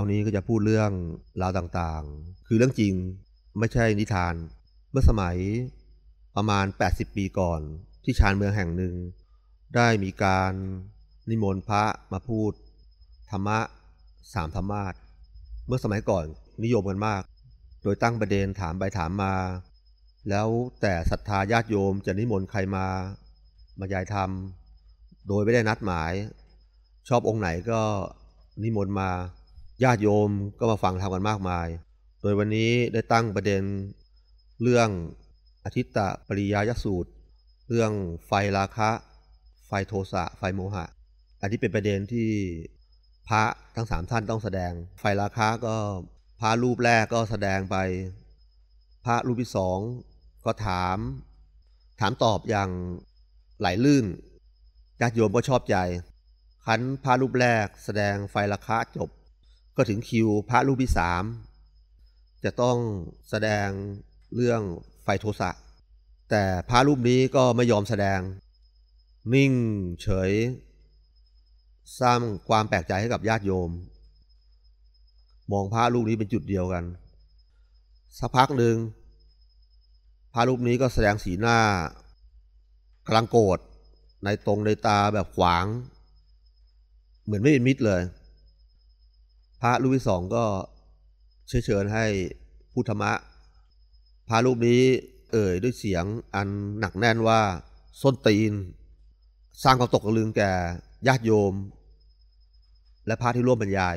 เช้านี้ก็จะพูดเรื่องราวต่างๆ คือเรื่องจริงไม่ใช่นิทาน เมื่อสมัยประมาณ 80 ปีก่อน ที่ชานเมืองแห่งหนึ่ง ได้มีการนิมนต์พระมาพูด ธรรมะสามธรรมาสเมื่อสมัยก่อนนิยมกันมาก โดยตั้งประเด็นถามไปถามมา แล้วแต่ศรัทธาญาติโยมจะนิมนต์ใครมาบรรยายธรรม โดยไม่ได้นัดหมาย ชอบองค์ไหนก็นิมนต์มา ญาติโยมก็มาฟังทำกันมากมาย โดยวันนี้ได้ตั้งประเด็นเรื่องอธิตตปริยายสูตร เรื่องไฟราคะ ไฟโทสะ ไฟโมหะ อันนี้เป็นประเด็นที่พระทั้งสามท่านต้องแสดง ไฟราคะก็พระรูปแรกก็แสดงไป พระรูปที่สองก็ถาม ถามตอบอย่างไหลลื่นญาติโยมก็ชอบใจคันพระรูปแรกแสดงไฟราคะจบ ก็ถึงคิวพระรูปที่สามจะต้องแสดงเรื่องไฟโทสะ แต่พระรูปนี้ก็ไม่ยอมแสดง นิ่งเฉย สร้างความแปลกใจให้กับญาติโยม มองพระรูปนี้เป็นจุดเดียวกัน สักพักหนึ่งพระรูปนี้ก็แสดงสีหน้ากำลังโกรธในตรงในตาแบบขวาง เหมือนไม่เป็นมิตรเลย พระรูปที่สองก็เชิญเชิญให้พุทธมะ พระรูปนี้เอ่ยด้วยเสียงอันหนักแน่นว่าส้นตีน สร้างความตกตะลึงแก่ญาติโยม และพระที่ร่วมบรรยาย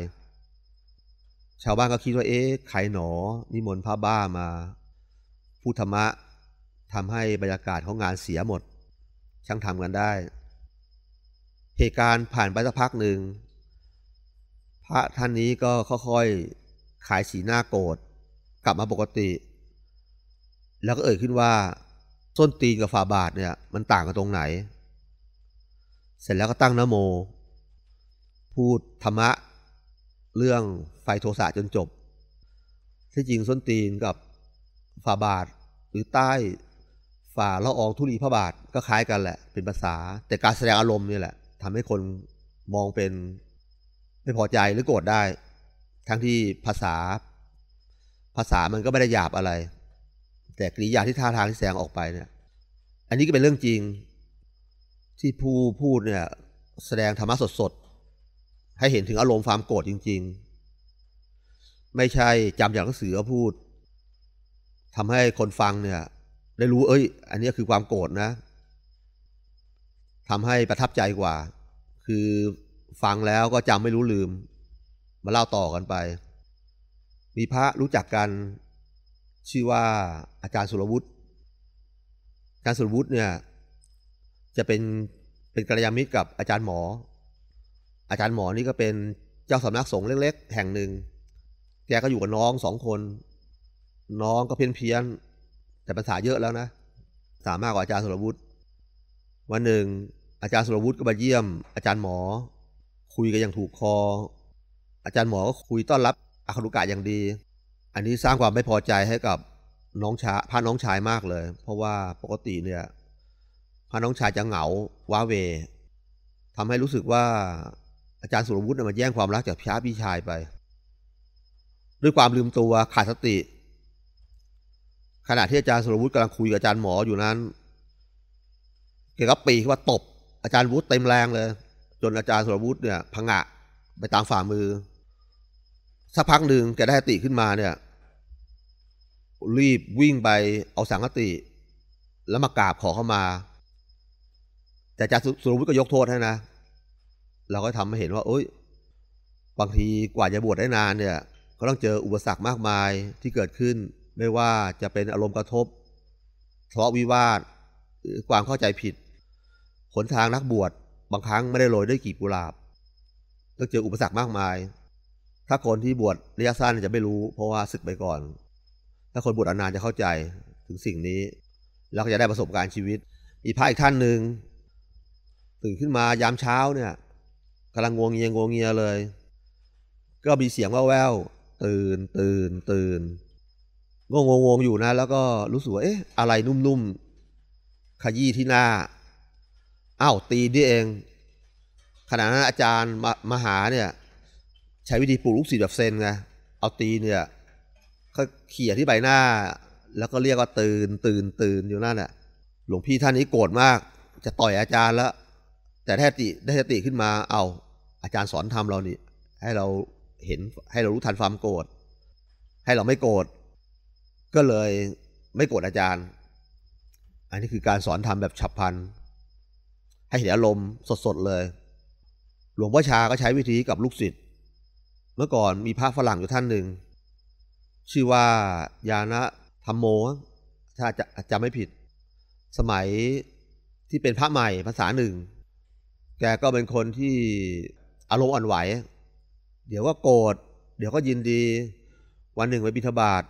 ชาวบ้านก็คิดว่าเอ๊ะใครหนอ นิมนต์พระบ้ามาพูดธรรมะทำให้บรรยากาศของงานเสียหมด ช่างทำกันได้ เหตุการณ์ผ่านไปสักพักหนึ่ง พระท่านนี้ก็ค่อยๆขายสีหน้าโกรธกลับมาปกติ แล้วก็เอ่ยขึ้นว่าส้นตีนกับฝ่าบาทเนี่ยมันต่างกันตรงไหน เสร็จแล้วก็ตั้งนโม พูดธรรมะ เรื่องไฟโทสะจนจบ ที่จริงส้นตีนกับฝ่าบาทหรือใต้ฝ่าละอองธุลีพระบาทก็คล้ายกันแหละ เป็นภาษา แต่การแสดงอารมณ์นี่แหละทำให้คนมองเป็น ไม่พอใจหรือโกรธได้ ทั้งที่ภาษา ภาษามันก็ไม่ได้หยาบอะไร แต่กริยาที่ท่าทางที่แสดงออกไปเนี่ย อันนี้ก็เป็นเรื่องจริง ที่ผู้พูดเนี่ย แสดงธรรมะสดๆ ให้เห็นถึงอารมณ์ความโกรธจริง ๆ ไม่ใช่จำอย่างหนังสือพูดทำให้คนฟังเนี่ย ได้รู้เอ้ย อันนี้คือความโกรธนะทำให้ประทับใจกว่า คือ ฟังแล้วก็จำไม่รู้ลืม มาเล่าต่อกันไป มีพระรู้จักกัน ชื่อว่าอาจารย์สุรวุฒิอาจารย์สุรวุฒิเนี่ย จะเป็นเป็นกัลยาณมิตรกับอาจารย์หมอ อาจารย์หมอนี่ก็เป็นเจ้าสำนักสงฆ์เล็ก ๆ แห่งหนึ่ง แกก็อยู่กับน้องสองคน น้องก็เพี้ยนเพียนแต่ภาษาเยอะแล้วนะสามารถกว่าอาจารย์สุรวุฒิวันหนึ่งอาจารย์สุรวุฒิก็มาเยี่ยมอาจารย์หมอ คุยกันอย่างถูกคอ อาจารย์หมอก็คุยต้อนรับอาคารุกะอย่างดี อันนี้สร้างความไม่พอใจให้กับน้องชายพาน้องชายมากเลย เพราะว่าปกติเนี่ยพาน้องชายจะเหงาว้าเวทำให้รู้สึกว่าอาจารย์สุรวุฒิมาแย่งความรักจากพี่พี่ชายไป ด้วยความลืมตัวขาดสติ ขณะที่อาจารย์สุรวุฒิกำลังคุยกับอาจารย์หมออยู่นั้นเกี่ยวกับปีว่าตบอาจารย์วุฒิเต็มแรงเลย จนอาจารย์สุรวุฒิเนี่ยพังะไปตามฝ่ามือ สักพักหนึ่งแกได้ติขึ้นมาเนี่ย รีบวิ่งไปเอาสังกติ แล้วมากราบขอเข้ามา แต่อาจารย์สุรวุฒิก็ยกโทษให้นะ เราก็ทำให้เห็นว่าเอ้ย บางทีกว่าจะบวชได้นานเนี่ย ก็ต้องเจออุปสรรคมากมายที่เกิดขึ้น ไม่ว่าจะเป็นอารมณ์กระทบทะเลาะวิวาทความเข้าใจผิดหนทางนักบวช บางครั้งไม่ได้โรยด้วยกีบกุหลาบต้องเจออุปสรรคมากมาย ถ้าคนที่บวชระยะสั้นจะไม่รู้ เพราะว่าศึกไปก่อน ถ้าคนบวชนานจะเข้าใจถึงสิ่งนี้ แล้วก็จะได้ประสบการณ์ชีวิต อีกพระอีกท่านหนึ่งตื่นขึ้นมายามเช้าเนี่ยกำลังงวงเงียงวงเงียเลย ก็มีเสียงแว่วๆตื่นตื่นตื่นก็งงๆอยู่นะ แล้วก็รู้สึกว่าเอ๊ะอะไรนุ่มๆขยี้ที่หน้า อ้าวตีนี่เอง ขณะนั้นอาจารย์มมหาเนี่ย ใช้วิธีปลูกลูกศิษย์แบบเซนไงเอาตีเนี่ยก็เขี่ยที่ใบหน้า แล้วก็เรียกว่าตื่นตื่นตื่นอยู่นั่นแหละหลวงพี่ท่านนี้โกรธมาก จะต่อยอาจารย์แล้ว แต่ได้ติได้สติขึ้นมาเอาอาจารย์สอนทำเรานี่ ให้เราเห็นให้เรารู้ทันความโกรธให้เราไม่โกรธก็เลยไม่โกรธอาจารย์ อันนี้คือการสอนทำแบบฉับพลัน ให้เห็นอารมณ์สดๆเลย หลวงพ่อชาก็ใช้วิธีกับลูกศิษย์ เมื่อก่อนมีพระฝรั่งอยู่ท่านหนึ่ง ชื่อว่ายานะธรรมโม ถ้าจะจำไม่ผิด สมัยที่เป็นพระใหม่ภาษาหนึ่ง แกก็เป็นคนที่อารมณ์อ่อนไหว เดี๋ยวก็โกรธ เดี๋ยวก็ยินดี วันหนึ่งไปบิณฑบาต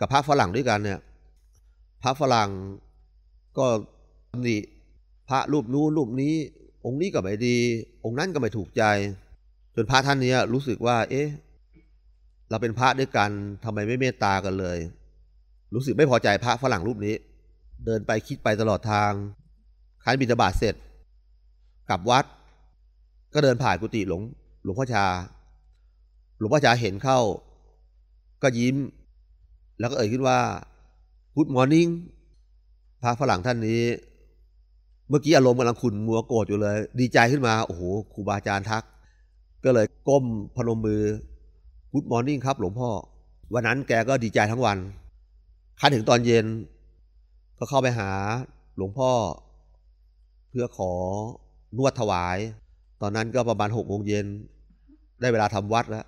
กับพระฝรั่งด้วยกันเนี่ย พระฝรั่งก็ตำหนิ พระรูปนู้นรูปนี้ องค์นี้ก็ไม่ดี องค์นั้นก็ไม่ถูกใจ จนพระท่านนี้รู้สึกว่า เอ๊ะ เราเป็นพระด้วยกันทำไมไม่เมตตากันเลย รู้สึกไม่พอใจพระฝรั่งรูปนี้ เดินไปคิดไปตลอดทางคันบิณฑบาตเสร็จ กลับวัด ก็เดินผ่านกุฏิหลวงหลวงพ่อชา หลวงพ่อชาเห็นเข้า ก็ยิ้ม แล้วก็เอ่ยขึ้นว่า Good morning พระฝรั่งท่านนี้ เมื่อกี้อารมณ์กำลังขุนมัวโกรธอยู่เลย ดีใจขึ้นมาโอ้โหครูบาอาจารย์ทัก ก็เลยก้มพนมมือ Good morning ครับ หลวงพ่อ วันนั้นแกก็ดีใจทั้งวันคันถึงตอนเย็น ก็เข้าไปหาหลวงพ่อ เพื่อขอนวดถวาย ตอนนั้นก็ประมาณหกโมงเย็น ได้เวลาทำวัดแล้ว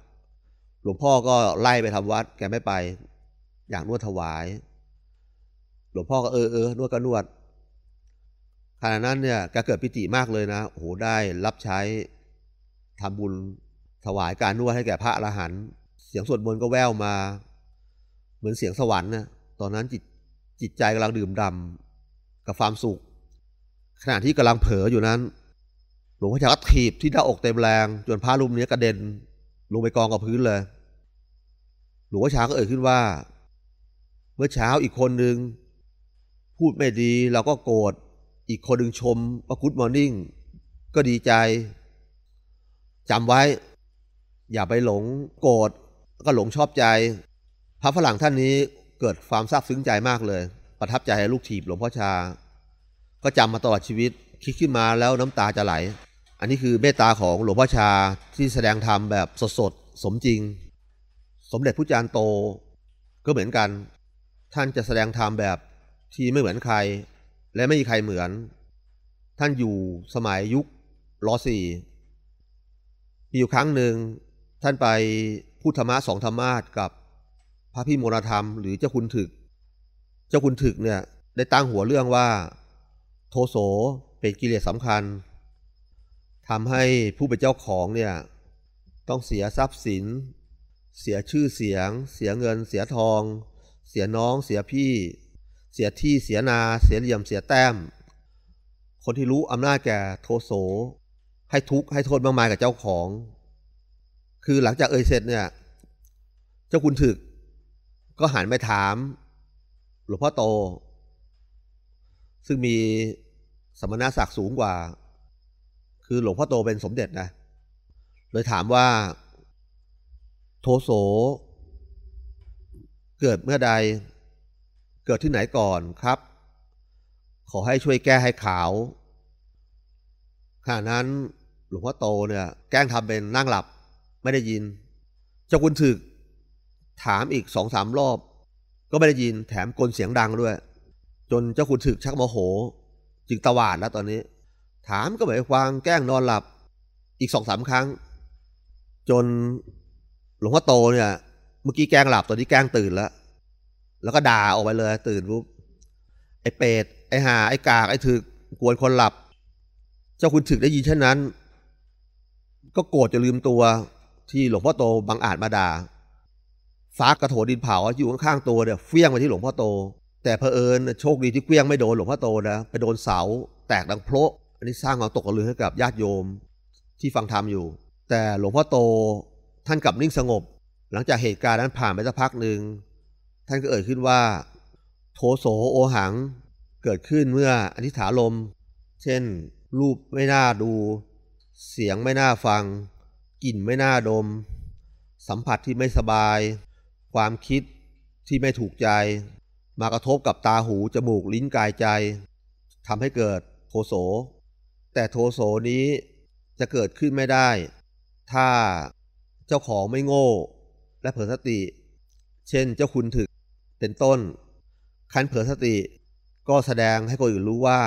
หลวงพ่อก็ไล่ไปทำวัด แกไม่ไป อยากนวดถวาย หลวงพ่อก็เออเออนวดก็นวด ขณะนั้นเนี่ยแกเกิดปิติมากเลยนะโอ้โหได้รับใช้ทำบุญถวายการนวดให้แก่พระอรหันต์เสียงสวดมนต์ก็แว่วมา เหมือนเสียงสวรรค์นะตอนนั้นจิตจิตใจกำลังดื่มดำกับความสุข ขณะที่กำลังเผลออยู่นั้น หลวงพ่อชาก็ถีบที่หน้าอกเต็มแรง จนพระรูปนี้กระเด็น ลงไปกองกับพื้นเลย หลวงพ่อชาก็เอ่ยขึ้นว่า เมื่อเช้าอีกคนหนึ่งพูดไม่ดีเราก็โกรธ อีกคนหนึ่งชมว่ากู๊ดมอร์นิ่งก็ดีใจจำไว้ อย่าไปหลงโกรธก็หลงชอบใจ พระฝรั่งท่านนี้เกิดความซาบซึ้งใจมากเลย ประทับใจลูกถีบหลวงพ่อชา ก็จำมาตลอดชีวิต คิดขึ้นมาแล้วน้ำตาจะไหล อันนี้คือเมตตาของหลวงพ่อชาที่แสดงธรรมแบบสดๆสมจริง สมเด็จพระจารย์โต ก็เหมือนกัน ท่านจะแสดงธรรมแบบที่ไม่เหมือนใคร และไม่มีใครเหมือน ท่านอยู่สมัยยุครอสี่มีอยู่ครั้งหนึ่งท่านไปพูดธรรมะสองธรรมาสกับพระพี่มรธรรมหรือเจ้าคุณถึก เจ้าคุณถึกเนี่ยได้ตั้งหัวเรื่องว่า โทโสเป็นกิเลสสำคัญทำให้ผู้เป็นเจ้าของเนี่ยต้องเสียทรัพย์สิน เสียชื่อเสียง เสียเงิน เสียทอง เสียน้อง เสียพี่ เสียที่เสียนาเสียเหลี่ยมเสียแต้ม คนที่รู้อำนาจแก่โทโส ให้ทุกข์ให้โทษมากมายกับเจ้าของ คือหลังจากเอ่ยเสร็จเนี่ย เจ้าคุณถึก ก็หันไปถาม หลวงพ่อโต ซึ่งมีสมณศักดิ์สูงกว่า คือหลวงพ่อโตเป็นสมเด็จนะเลยถามว่า โทโส เกิดเมื่อใด เกิดที่ไหนก่อนครับ ขอให้ช่วยแก้ให้ขาวขณะนั้นหลวงพ่อโตเนี่ยแกล้งทำเป็นนั่งหลับไม่ได้ยินเจ้าคุณถึก ถามอีกสองสามรอบ ก็ไม่ได้ยินแถมกลนเสียงดังด้วย จนเจ้าคุณถึกชักโมโห จึงตวาดแล้วตอนนี้ ถามก็ไม่ฟังแกล้งนอนหลับ อีกสองสามครั้ง จนหลวงพ่อโตเนี่ย เมื่อกี้แกล้งหลับตอนนี้แกล้งตื่นแล้ว แล้วก็ด่าออกไปเลย ตื่นปุ๊บไอ้เป็ดไอ้หาไอ้กากไอ้ถึกกวนคนหลับ เจ้าคุณถึกได้ยินเช่นนั้น ก็โกรธจะลืมตัวที่หลวงพ่อโตบังอาจมาด่าฟ้ากระโถดินเผาอยู่ข้างๆตัวเนี่ยเฟี้ยงไปที่หลวงพ่อโต แต่เพอเอิญโชคดีที่เฟี้ยงไม่โดนหลวงพ่อโตนะไปโดนเสา แตกดังโพะอันนี้สร้างความตกกระลือให้กับญาติโยมที่ฟังธรรมอยู่ แต่หลวงพ่อโตท่านกลับนิ่งสงบ หลังจากเหตุการณ์นั้นผ่านไปสักพักหนึ่ง ท่านก็เอ่ยขึ้นว่าโทโสโอหัง เกิดขึ้นเมื่ออธิษฐานลม เช่น รูปไม่น่าดู เสียงไม่น่าฟังกกลิ่นไม่น่าดม สัมผัสที่ไม่สบาย ความคิดที่ไม่ถูกใจ มากระทบกับตาหู จมูกลิ้นกายใจทำให้เกิดโทโส แต่โทโสนี้จะเกิดขึ้นไม่ได้ ถ้าเจ้าของไม่โง่ และเผลอสติ เช่นเจ้าคุณถึก เป็นต้น คันเผลอสติก็แสดงให้คนอื่นรู้ว่า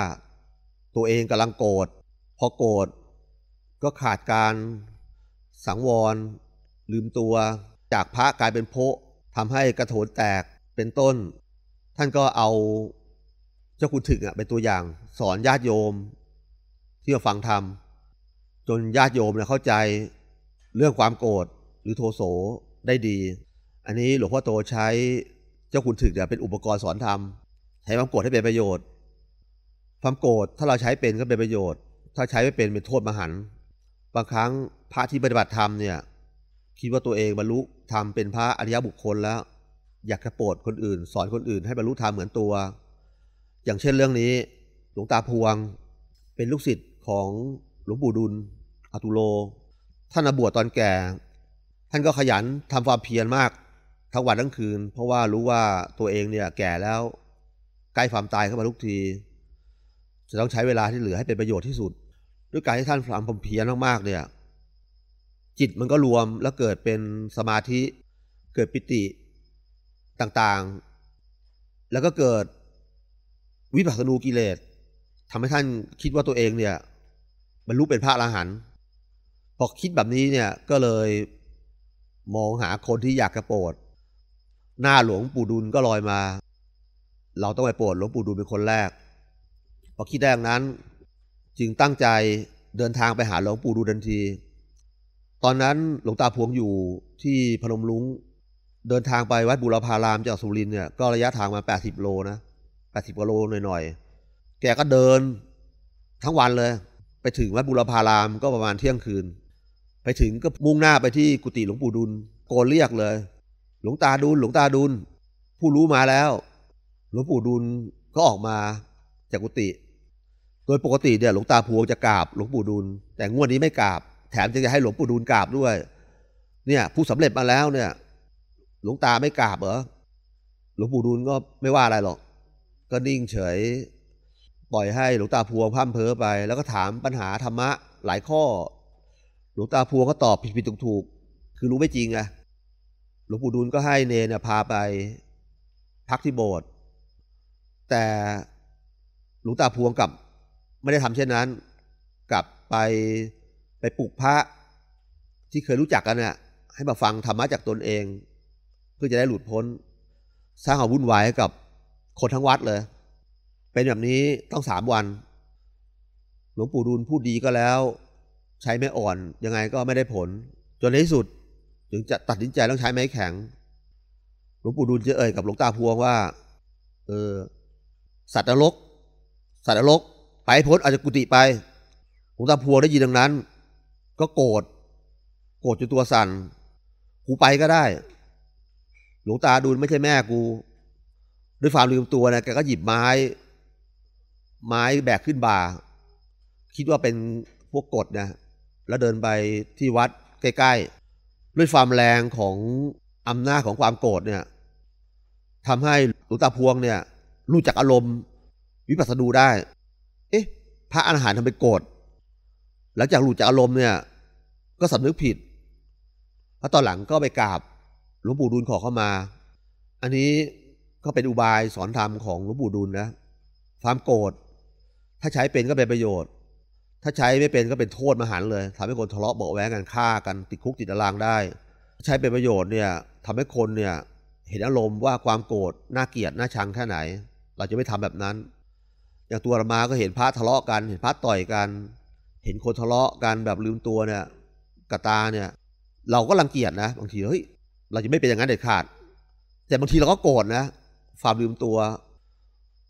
ตัวเองกำลังโกรธพอโกรธก็ขาดการสังวร ลืมตัว จากพระกลายเป็นโพะทำให้กระโถนแตกเป็นต้น ท่านก็เอาเจ้าคุณถึกเป็นตัวอย่างสอนญาติโยม ที่มาฟังธรรม จนญาติโยมเนี่ยเข้าใจเรื่องความโกรธหรือโทโสได้ดี อันนี้หลวงพ่อโตใช้ เจ้าคุณถึกเนี่ยเป็นอุปกรณ์สอนธรรม ใช้ความโกรธให้เป็นประโยชน์ ความโกรธถ้าเราใช้เป็นก็เป็นประโยชน์ ถ้าใช้ไม่เป็นเป็นโทษมหันต์บางครั้งพระที่ปฏิบัติธรรมเนี่ยคิดว่าตัวเองบรรลุธรรมเป็นพระอริยบุคคลแล้ว อยากจะโปรดคนอื่น สอนคนอื่นให้บรรลุธรรมเหมือนตัว อย่างเช่นเรื่องนี้ หลวงตาพวง เป็นลูกศิษย์ของหลวงปู่ดุลอตุโล ท่านบวชตอนแก่ ท่านก็ขยันทำความเพียรมาก ทั้งวันทั้งคืน เพราะว่ารู้ว่าตัวเองเนี่ยแก่แล้วใกล้ความตายเข้ามาทุกที จะต้องใช้เวลาที่เหลือให้เป็นประโยชน์ที่สุด ด้วยการที่ท่านทำความเพียรมากๆเนี่ย จิตมันก็รวมแล้วเกิดเป็นสมาธิเกิดปิติต่างๆ แล้วก็เกิดวิปัสสนูกิเลสทำให้ท่านคิดว่าตัวเองเนี่ยบรรลุเป็นพระอรหันต์พอคิดแบบนี้เนี่ยก็เลยมองหาคนที่อยากกระโปรด หน้าหลวงปู่ดุลก็ลอยมา เราต้องไปโปรดหลวงปู่ดุลเป็นคนแรกพอคิดแรกนั้น จึงตั้งใจเดินทางไปหาหลวงปู่ดูลทันที ตอนนั้นหลวงตาพวงอยู่ที่พนมลุงเดินทางไปวัดบุรพารามจากสุรินเนี่ยก็ระยะทางมา80 โลนะ80กว่าโลหน่อยๆ แกก็เดินทั้งวันเลย ไปถึงวัดบุรพารามก็ประมาณเที่ยงคืน ไปถึงก็มุ่งหน้าไปที่กุฏิหลวงปู่ดุลโกนเรียกเลย หลวงตาดุลหลวงตาดุลผู้รู้มาแล้วหลวงปู่ดุลก็ออกมาจากกุฏิโดยปกติเนี่ยหลวงตาพวงจะกราบหลวงปู่ดุล แต่งวดนี้ไม่กราบ แถมจะให้หลวงปู่ดุลกราบด้วย เนี่ยผู้สำเร็จมาแล้วเนี่ย หลวงตาไม่กราบเหรอหลวงปู่ดุลก็ไม่ว่าอะไรหรอก ก็นิ่งเฉย ปล่อยให้หลวงตาพวงพั่มเพ้อไป แล้วก็ถามปัญหาธรรมะหลายข้อ หลวงตาพวงก็ตอบผิดๆถูกๆคือรู้ไม่จริงอะ หลวงปู่ดุลก็ให้เนเนี่ยพาไปพักที่โบสถ์แต่หลวงตาพวงกลับไม่ได้ทำเช่นนั้น กลับไปไปปลุกพระที่เคยรู้จักกันเนี่ยให้มาฟังธรรมะจากตนเอง เพื่อจะได้หลุดพ้น สร้างความวุ่นวายให้กับคนทั้งวัดเลย เป็นแบบนี้ต้องสามวัน หลวงปู่ดูลพูดดีก็แล้ว ใช้ไม่อ่อนยังไงก็ไม่ได้ผล จนในที่สุด ถึงจะตัดสินใจต้องใช้ไม้แข็ง หลวงปู่ดูลจะเอ่ยกับหลวงตาพวงว่า เออ สัตว์นรก สัตว์นรก ไปพ้นอาจจะกุฏิไป หลวงตาพวงได้ยินดังนั้น ก็โกรธ โกรธจนตัวสั่น กูไปก็ได้ หลวงตาดูลไม่ใช่แม่กู ด้วยความลืมตัวนะแกก็หยิบไม้ ไม้แบกขึ้นบ่า คิดว่าเป็นพวกกดนะ แล้วเดินไปที่วัดใกล้ๆ ด้วยความแรงของอำนาจของความโกรธเนี่ยทำให้หลวงตาพวงเนี่ย รู้จักอารมณ์วิปัสสนูได้ เอ๊ะ พระอรหันต์ทำเป็นโกรธหลังจากหลุดจากอารมณ์เนี่ย ก็สำนึกผิดแล้วตอนหลังก็ไปกราบหลวงปู่ดูลขอเข้ามา อันนี้ก็เป็นอุบายสอนธรรมของหลวงปู่ดูลนะ ความโกรธถ้าใช้เป็นก็เป็นประโยชน์ ถ้าใช้ไม่เป็นก็เป็นโทษมหันเลยทำให้คนทะเลาะเบาะแวงกันฆ่ากันติดคุกติดตารางได้ ใช้เป็นประโยชน์เนี่ยทำให้คนเนี่ยเห็นอารมณ์ว่าความโกรธน่าเกลียดน่าชังแค่ไหน เราจะไม่ทำแบบนั้น อย่างตัวมาก็เห็นพระทะเลาะกัน เห็นพระต่อยกัน เห็นคนทะเลาะกันแบบลืมตัวเนี่ยกตาเนี่ย เราก็รังเกียจนะบางทีเฮ้ยเราจะไม่เป็นอย่างนั้นเด็ดขาด แต่บางทีเราก็โกรธนะความลืมตัว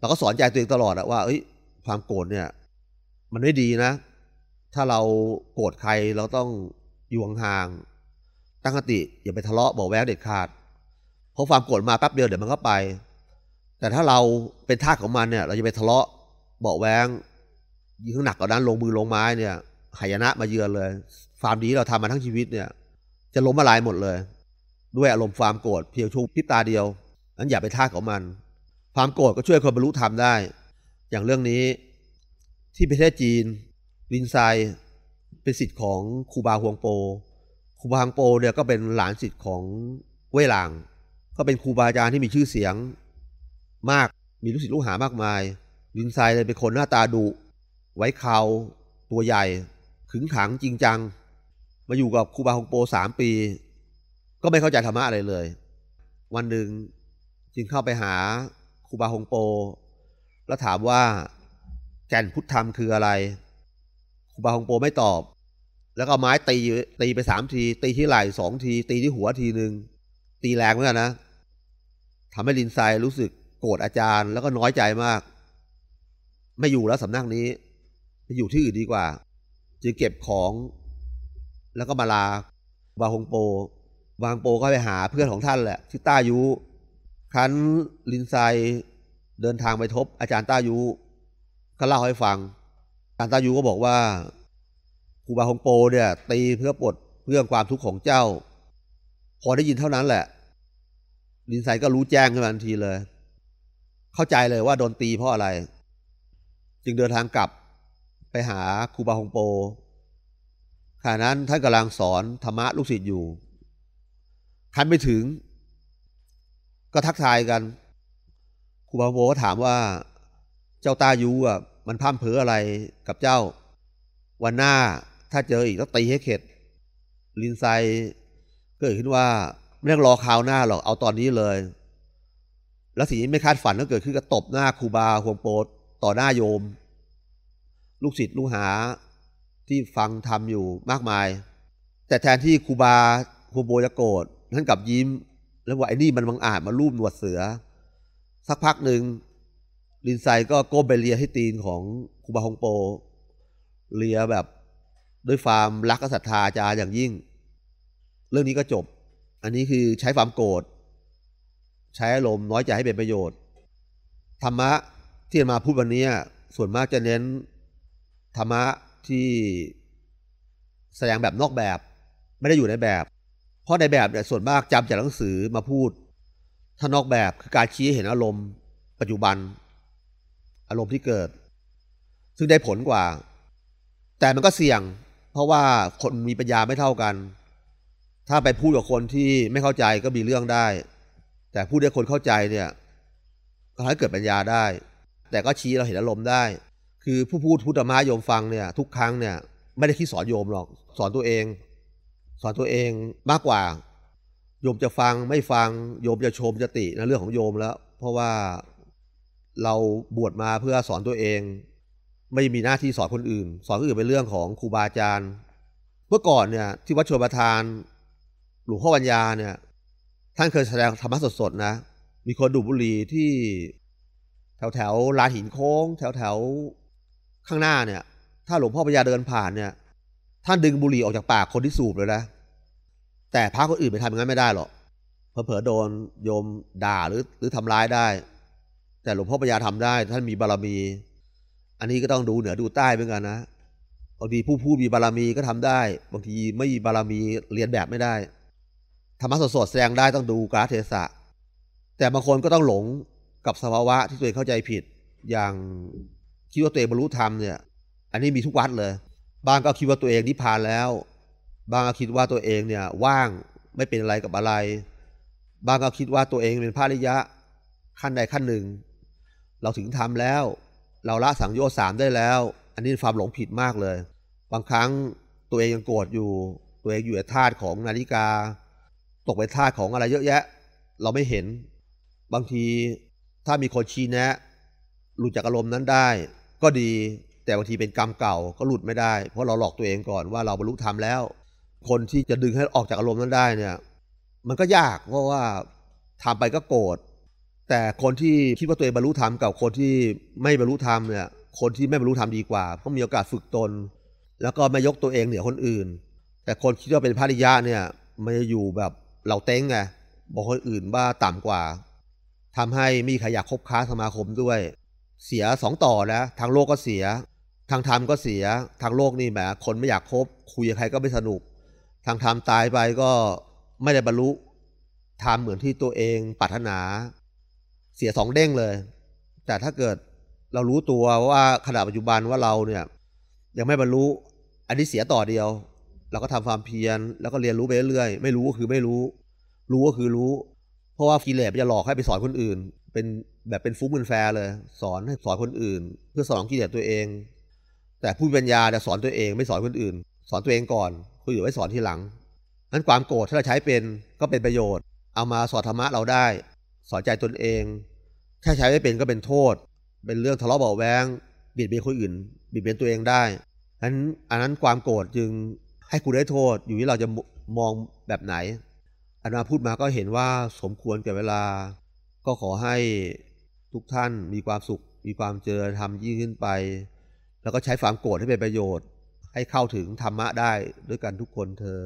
เราก็สอนใจตัวเองตลอดอะว่าเอ้ยความโกรธเนี่ย มันไม่ดีนะ ถ้าเราโกรธใครเราต้องอยู่ห่างๆตั้งสติอย่าไปทะเลาะบอกแว้งเด็ดขาด เพราะความโกรธมาแป๊บเดียวเดี๋ยวมันก็ไป แต่ถ้าเราเป็นท่าของมันเนี่ย เราจะไปทะเลาะบอกแว้งยิ่งหนักกว่านั้นลงมือลงไม้เนี่ยหายนะมาเยือนเลยความดีเราทำมาทั้งชีวิตเนี่ย จะล้มละลายหมดเลย ด้วยอารมณ์ความโกรธเพียงช่วพริบตาเดียวนั้นอย่าไปท่าของมัน ความโกรธก็ช่วยคนบรรลุธรรมได้ อย่างเรื่องนี้ ที่ประเทศจีนลินไซเป็นสิทธิ์ของครูบาฮวงโปครูบาฮวงโปเนี่ยก็เป็นหลานสิทธิ์ของเว่ยหลาง ก็เป็นครูบาอาจารย์ที่มีชื่อเสียงมากมีลูกศิษย์ลูกหามากมาย ลินไซเลยเป็นคนหน้าตาดุ ไว้เขาตัวใหญ่ ขึงขังจริงจัง มาอยู่กับครูบาฮงโปสามปี ก็ไม่เข้าใจธรรมะอะไรเลย วันหนึ่งจึงเข้าไปหาครูบาฮงโป แล้วถามว่า แก่นพุทธธรรมคืออะไรครูบาฮงโปไม่ตอบ แล้วก็ไม้ตีตีไปสามที ตีที่ไหล่สองที ตีที่หัวทีหนึ่งตีแรงเหมือนกันนะทำให้ลินไซรู้สึกโกรธอาจารย์แล้วก็น้อยใจมาก ไม่อยู่แล้วสำนักนี้ไปอยู่ที่อื่นดีกว่า จึงเก็บของ แล้วก็มาลาบาฮงโปบางโปก็ไปหาเพื่อนของท่านแหละชื่อต้ายุคันลินไซเดินทางไปทบอาจารย์ต้ายุ ก็เล่าให้ฟังอาจารย์ต้ายุก็บอกว่าครูบาฮงโปเนี่ย ตีเพื่อปลดเรื่องความทุกข์ของเจ้า พอได้ยินเท่านั้นแหละ ลินไซก็รู้แจ้งขึ้นมาทันทีเลย เข้าใจเลยว่าโดนตีเพราะอะไร จึงเดินทางกลับไปหาครูบาฮงโปขณะนั้นท่านกำลังสอนธรรมะลูกศิษย์อยู่คันไปถึง ก็ทักทายกันครูบาฮงโปก็ถามว่า เจ้าตายูอะมันพร่ำเพ้ออะไรกับเจ้า วันหน้าถ้าเจออีกต้องตีให้เข็ด ลินไซเกิดขึ้นว่า ไม่ต้องรอคราวหน้าหรอกเอาตอนนี้เลย แล้วสิ่งที่ไม่คาดฝันก็เกิดขึ้นก็ตบหน้าครูบาฮวงโปดต่อหน้าโยม ลูกศิษย์ลูกหาที่ฟังทำอยู่มากมาย แต่แทนที่ครูบาครูโบจะโกรธท่านกลับยิ้ม แล้วว่าไอ้นี่มันบังอาจมารูปหนวดเสือ สักพักหนึ่ง ลินไซก็ก้มไปเลียให้ตีนของคูบาฮงโป เลียแบบด้วยความรักและศรัทธาอาจารย์อย่างยิ่ง เรื่องนี้ก็จบ อันนี้คือใช้ความโกรธใช้อารมณ์น้อยใจให้เป็นประโยชน์ ธรรมะที่มาพูดวันนี้ส่วนมากจะเน้นธรรมะที่แสดงแบบนอกแบบไม่ได้อยู่ในแบบ เพราะในแบบเนี่ยส่วนมากจำจากหนังสือมาพูด ถ้านอกแบบคือการชี้เห็นอารมณ์ ปัจจุบัน อารมณ์ที่เกิด ซึ่งได้ผลกว่า แต่มันก็เสี่ยง เพราะว่าคนมีปัญญาไม่เท่ากัน ถ้าไปพูดกับคนที่ไม่เข้าใจก็มีเรื่องได้ แต่พูดให้คนเข้าใจเนี่ย ก็ให้เกิดปัญญาได้ แต่ก็ชี้เราเห็นอารมณ์ได้ คือผู้พูดพุทธมาโยมฟังเนี่ย ทุกครั้งเนี่ยไม่ได้คิดสอนโยมหรอก สอนตัวเอง สอนตัวเองมากกว่าโยมจะฟังไม่ฟังโยมจะชมจะตินะเรื่องของโยมแล้ว เพราะว่า เราบวชมาเพื่อสอนตัวเอง ไม่มีหน้าที่สอนคนอื่น สอนคนอื่นเป็นเรื่องของครูบาอาจารย์ เมื่อก่อนเนี่ยที่วัดชลประทานหลวงพ่อวัญญาเนี่ยท่านเคยแสดงธรรมะสดๆนะ มีคนดูบุหรี่ที่แถวแถวลานหินโค้ง แถวแถวข้างหน้าเนี่ย ถ้าหลวงพ่อปัญญาเดินผ่านเนี่ย ท่านดึงบุหรี่ออกจากปากคนที่สูบเลยนะ แต่พระคนอื่นไปทำอย่างนั้นไม่ได้หรอกเผลอๆโดนโยมด่าหรือหรือทำร้ายได้ แต่หลวงพ่อปัญญาทำได้ ท่านมีบารมี อันนี้ก็ต้องดูเหนือดูใต้เหมือนกันนะบางทีผู้พูดมีบารมีก็ทำได้ บางทีไม่มีบารมีเรียนแบบไม่ได้ธรรมะสดๆแสดงได้ต้องดูกราเทศะ แต่บางคนก็ต้องหลงกับสภาวะที่ตัวเองเข้าใจผิด อย่างคิดว่าตัวเองบรรลุธรรมเนี่ย อันนี้มีทุกวัดเลย บางก็คิดว่าตัวเองนิพพานแล้ว บางก็คิดว่าตัวเองเนี่ยว่างไม่เป็นอะไรกับอะไร บางก็คิดว่าตัวเองเป็นพระริยะขั้นใดขั้นหนึ่ง เราถึงทำแล้ว เราละสังโยชน์สามได้แล้ว อันนี้ความหลงผิดมากเลย บางครั้งตัวเองยังโกรธอยู่ ตัวเองอยู่ในธาตุของนาฬิกา ตกไปธาตุของอะไรเยอะแยะ เราไม่เห็น บางทีถ้ามีคนชี้แนะหลุดจากอารมณ์นั้นได้ ก็ดีแต่บางทีเป็นกรรมเก่าก็หลุดไม่ได้ เพราะเราหลอกตัวเองก่อนว่าเราบรรลุธรรมแล้ว คนที่จะดึงให้ออกจากอารมณ์นั้นได้เนี่ย มันก็ยากเพราะว่าทำไปก็โกรธ แต่คนที่คิดว่าตัวเองบรรลุธรรมกับคนที่ไม่บรรลุธรรมเนี่ย คนที่ไม่บรรลุธรรมดีกว่าเพราะมีโอกาสฝึกตน แล้วก็ไม่ยกตัวเองเหนือคนอื่น แต่คนคิดว่าเป็นพระริยะเนี่ยมันจะอยู่แบบเราเต้งไงบอกคนอื่นว่าต่ำกว่าทำให้มีใครอยากคบค้าสมาคมด้วย เสียสองต่อนะทางโลกก็เสีย ทางธรรมก็เสีย ทางโลกนี่แหมคนไม่อยากคบคุยกับใครก็ไม่สนุก ทางธรรมตายไปก็ไม่ได้บรรลุธรรมเหมือนที่ตัวเองปรารถนา เสียสองเด้งเลย แต่ถ้าเกิดเรารู้ตัวว่าขณะปัจจุบันว่าเราเนี่ย ยังไม่บรรลุอันนี้เสียต่อเดียว เราก็ทำความเพียรแล้วก็เรียนรู้ไปเรื่อยๆไม่รู้ก็คือไม่รู้ รู้ก็คือรู้ เพราะว่ากิเลสจะหลอกให้ไปสอนคนอื่น เป็นแบบเป็นฟุ้งเป็นแฟเลย สอนให้สอนคนอื่น เพื่อสอนกิเลสตัวเอง แต่ผู้ปัญญาเนี่ยสอนตัวเองไม่สอนคนอื่น สอนตัวเองก่อนคนอื่นไว้สอนทีหลังนั้นความโกรธถ้าเราใช้เป็นก็เป็นประโยชน์ เอามาสอนธรรมะเราได้ สอนใจตนเอง ถ้าใช้ไม่เป็นก็เป็นโทษ เป็นเรื่องทะเลาะเบาแวงบิดเบียนคนอื่นบิดเบียนตัวเองได้อันอันนั้นความโกรธจึงให้คุณได้โทษอยู่ที่เราจะมองแบบไหน อันมาพูดมาก็เห็นว่าสมควรแก่เวลา ก็ขอให้ทุกท่านมีความสุข มีความเจริญธรรมยิ่งขึ้นไป แล้วก็ใช้ความโกรธให้เป็นประโยชน์ ให้เข้าถึงธรรมะได้ด้วยกันทุกคนเธอ